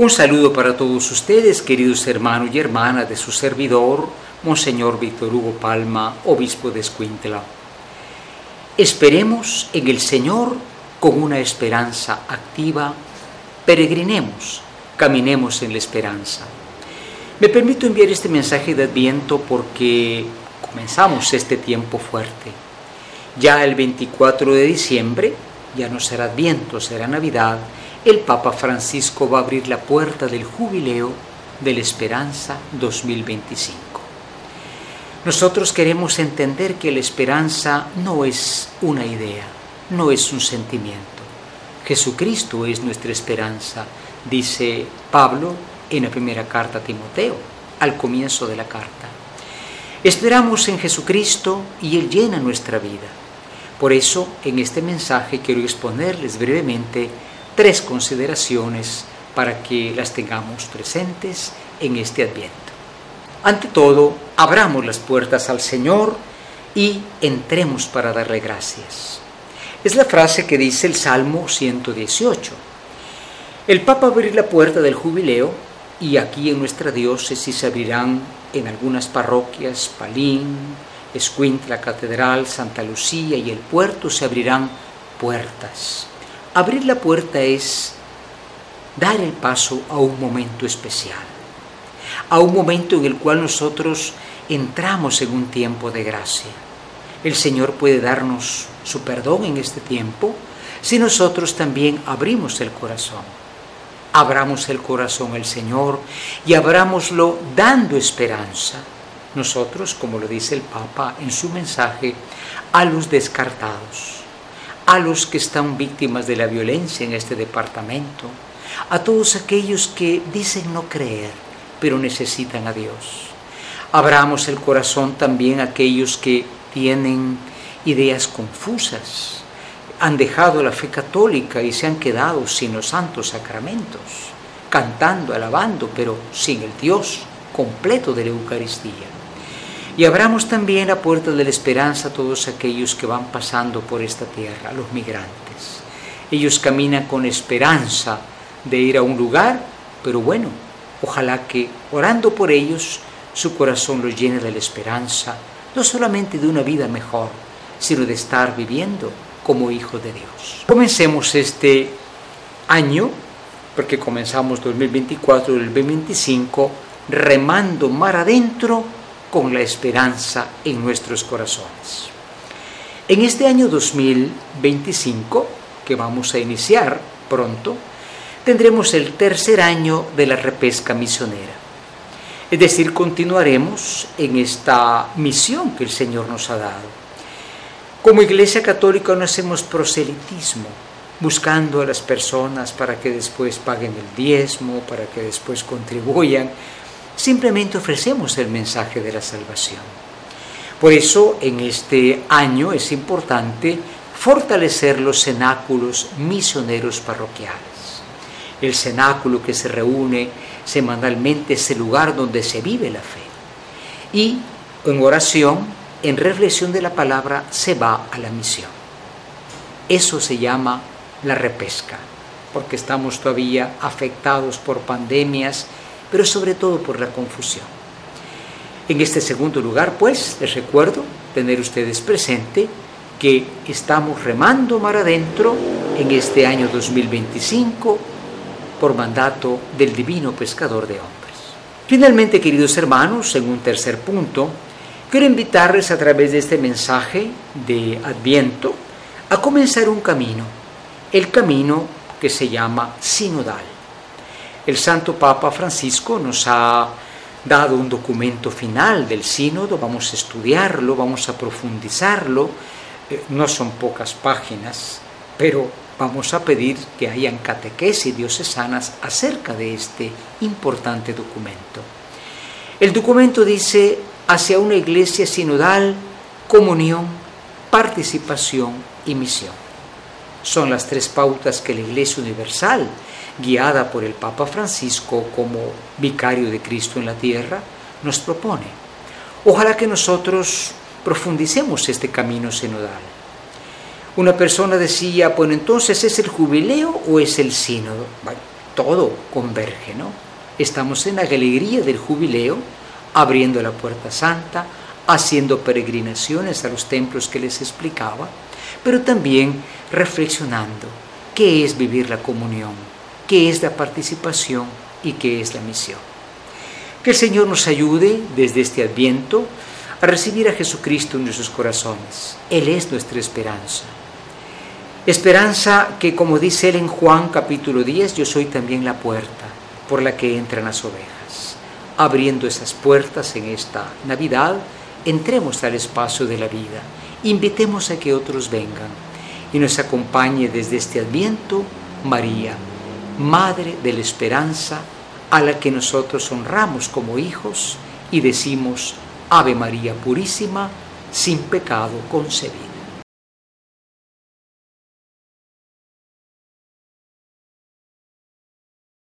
Un saludo para todos ustedes, queridos hermanos y hermanas de su servidor, Monseñor Víctor Hugo Palma, obispo de Escuintla. Esperemos en el Señor con una esperanza activa, peregrinemos, caminemos en la esperanza. Me permito enviar este mensaje de Adviento porque comenzamos este tiempo fuerte. Ya el 24 de diciembre, ya no será Adviento, será Navidad, el Papa Francisco va a abrir la puerta del jubileo de la esperanza 2025. Nosotros queremos entender que la esperanza no es una idea, no es un sentimiento. Jesucristo es nuestra esperanza, dice Pablo en la primera carta a Timoteo, al comienzo de la carta. Esperamos en Jesucristo y Él llena nuestra vida. Por eso, en este mensaje quiero exponerles brevemente tres consideraciones para que las tengamos presentes en este adviento. Ante todo, abramos las puertas al Señor y entremos para darle gracias. Es la frase que dice el Salmo 118. El Papa abrir la puerta del jubileo y aquí en nuestra diócesis se abrirán en algunas parroquias, Palín, Escuintla Catedral, Santa Lucía y el puerto se abrirán puertas Abrir la puerta es dar el paso a un momento especial, a un momento en el cual nosotros entramos en un tiempo de gracia. El Señor puede darnos su perdón en este tiempo si nosotros también abrimos el corazón. Abramos el corazón al Señor y abrámoslo dando esperanza. Nosotros, como lo dice el Papa en su mensaje, a los descartados a los que están víctimas de la violencia en este departamento, a todos aquellos que dicen no creer, pero necesitan a Dios. Abramos el corazón también a aquellos que tienen ideas confusas, han dejado la fe católica y se han quedado sin los santos sacramentos, cantando, alabando, pero sin el Dios completo de la Eucaristía. Y abramos también la puerta de la esperanza a todos aquellos que van pasando por esta tierra, los migrantes. Ellos caminan con esperanza de ir a un lugar, pero bueno, ojalá que orando por ellos su corazón los llene de la esperanza, no solamente de una vida mejor, sino de estar viviendo como hijo de Dios. Comencemos este año, porque comenzamos 2024 y el 2025, remando mar adentro con la esperanza en nuestros corazones. En este año 2025, que vamos a iniciar pronto, tendremos el tercer año de la repesca misionera. Es decir, continuaremos en esta misión que el Señor nos ha dado. Como Iglesia Católica no hacemos proselitismo, buscando a las personas para que después paguen el diezmo, para que después contribuyan, simplemente ofrecemos el mensaje de la salvación. Por eso en este año es importante fortalecer los cenáculos misioneros parroquiales. El cenáculo que se reúne semanalmente es el lugar donde se vive la fe. Y en oración, en reflexión de la palabra, se va a la misión. Eso se llama la repesca, porque estamos todavía afectados por pandemias pero sobre todo por la confusión. En este segundo lugar, pues, les recuerdo tener ustedes presente que estamos remando mar adentro en este año 2025 por mandato del divino pescador de hombres. Finalmente, queridos hermanos, en un tercer punto, quiero invitarles a través de este mensaje de Adviento a comenzar un camino, el camino que se llama sinodal. El Santo Papa Francisco nos ha dado un documento final del sínodo, vamos a estudiarlo, vamos a profundizarlo, eh, no son pocas páginas, pero vamos a pedir que hayan catequesis diocesanas acerca de este importante documento. El documento dice hacia una iglesia sinodal, comunión, participación y misión. Son las tres pautas que la Iglesia Universal guiada por el Papa Francisco como vicario de Cristo en la tierra, nos propone. Ojalá que nosotros profundicemos este camino sinodal. Una persona decía, bueno, entonces ¿es el jubileo o es el sínodo? todo converge, ¿no? Estamos en la alegría del jubileo, abriendo la puerta santa, haciendo peregrinaciones a los templos que les explicaba, pero también reflexionando qué es vivir la comunión, qué es la participación y qué es la misión. Que el Señor nos ayude desde este adviento a recibir a Jesucristo en nuestros corazones. Él es nuestra esperanza. Esperanza que, como dice él en Juan capítulo 10, yo soy también la puerta por la que entran las ovejas. Abriendo esas puertas en esta Navidad, entremos al espacio de la vida, invitemos a que otros vengan y nos acompañe desde este adviento María, Madre de la Esperanza, a la que nosotros honramos como hijos y decimos Ave María Purísima, sin pecado concebido.